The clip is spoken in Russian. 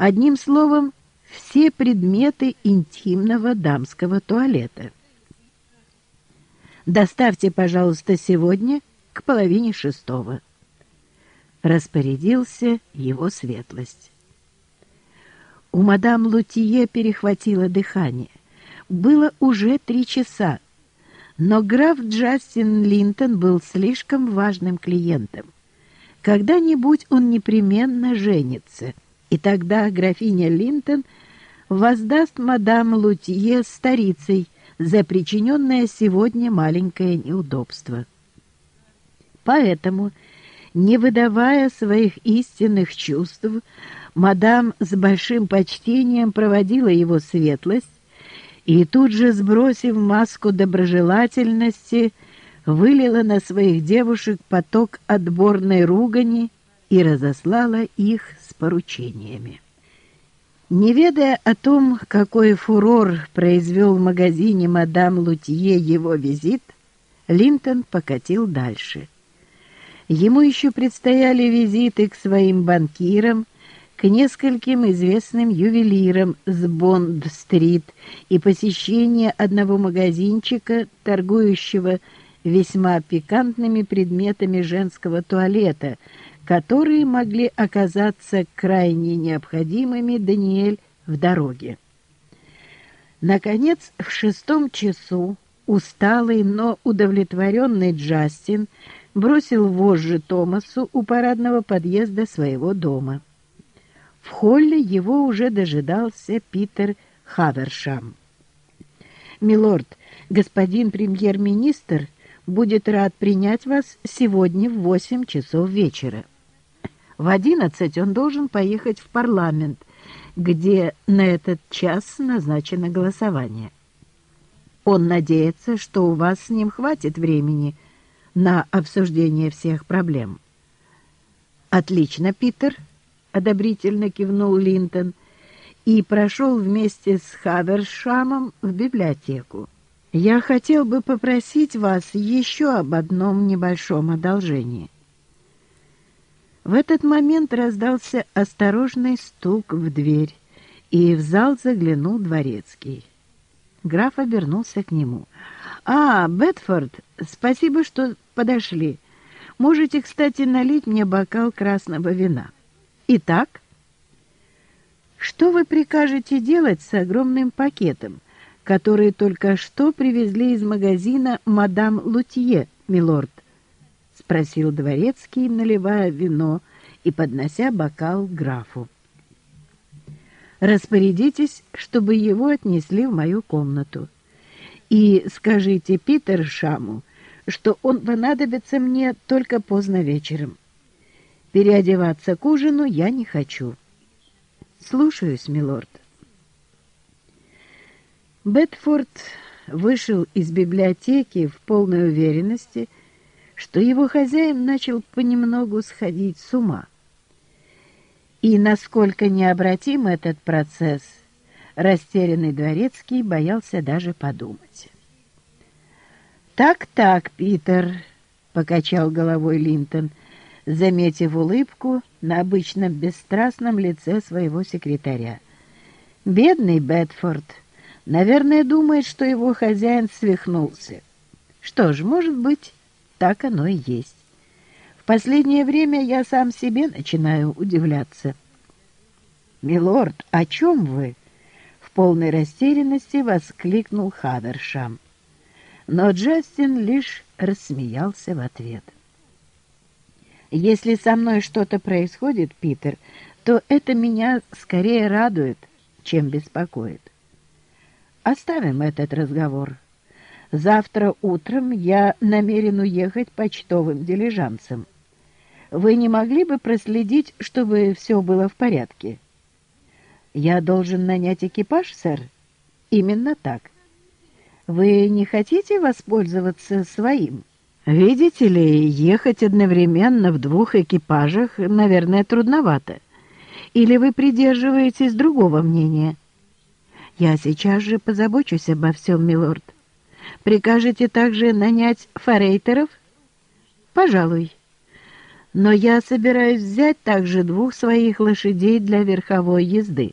Одним словом, все предметы интимного дамского туалета. Доставьте, пожалуйста, сегодня к половине шестого. Распорядился его светлость. У мадам Лутие перехватило дыхание. Было уже три часа, но граф Джастин Линтон был слишком важным клиентом. Когда-нибудь он непременно женится, и тогда графиня Линтон воздаст мадам Лутье старицей за причиненное сегодня маленькое неудобство. Поэтому, не выдавая своих истинных чувств, мадам с большим почтением проводила его светлость и тут же, сбросив маску доброжелательности, вылила на своих девушек поток отборной ругани и разослала их с поручениями. Не ведая о том, какой фурор произвел в магазине мадам Лутье его визит, Линтон покатил дальше. Ему еще предстояли визиты к своим банкирам, к нескольким известным ювелирам с Бонд-стрит и посещение одного магазинчика, торгующего весьма пикантными предметами женского туалета, которые могли оказаться крайне необходимыми Даниэль в дороге. Наконец, в шестом часу усталый, но удовлетворенный Джастин бросил вожжи Томасу у парадного подъезда своего дома. В холле его уже дожидался Питер Хавершам. «Милорд, господин премьер-министр будет рад принять вас сегодня в восемь часов вечера. В одиннадцать он должен поехать в парламент, где на этот час назначено голосование. Он надеется, что у вас с ним хватит времени на обсуждение всех проблем. «Отлично, Питер», — одобрительно кивнул Линтон и прошел вместе с Хавершамом в библиотеку. «Я хотел бы попросить вас еще об одном небольшом одолжении». В этот момент раздался осторожный стук в дверь, и в зал заглянул дворецкий. Граф обернулся к нему. «А, Бетфорд, спасибо, что подошли. Можете, кстати, налить мне бокал красного вина». Итак, что вы прикажете делать с огромным пакетом, который только что привезли из магазина мадам Лутье, милорд? — спросил дворецкий, наливая вино и поднося бокал графу. «Распорядитесь, чтобы его отнесли в мою комнату. И скажите Питер Шаму, что он понадобится мне только поздно вечером. Переодеваться к ужину я не хочу. Слушаюсь, милорд. Бетфорд вышел из библиотеки в полной уверенности, что его хозяин начал понемногу сходить с ума. И насколько необратим этот процесс, растерянный дворецкий боялся даже подумать. «Так-так, Питер», — покачал головой Линтон, — заметив улыбку на обычном бесстрастном лице своего секретаря. «Бедный Бетфорд, наверное, думает, что его хозяин свихнулся. Что ж, может быть, так оно и есть. В последнее время я сам себе начинаю удивляться». «Милорд, о чем вы?» — в полной растерянности воскликнул Хавершам. Но Джастин лишь рассмеялся в ответ. — если со мной что-то происходит, Питер, то это меня скорее радует, чем беспокоит. Оставим этот разговор. Завтра утром я намерен уехать почтовым дилижансом. Вы не могли бы проследить, чтобы все было в порядке? Я должен нанять экипаж, сэр? Именно так. Вы не хотите воспользоваться своим? Видите ли, ехать одновременно в двух экипажах, наверное, трудновато. Или вы придерживаетесь другого мнения? Я сейчас же позабочусь обо всем, милорд. Прикажете также нанять форейтеров? Пожалуй. но я собираюсь взять также двух своих лошадей для верховой езды.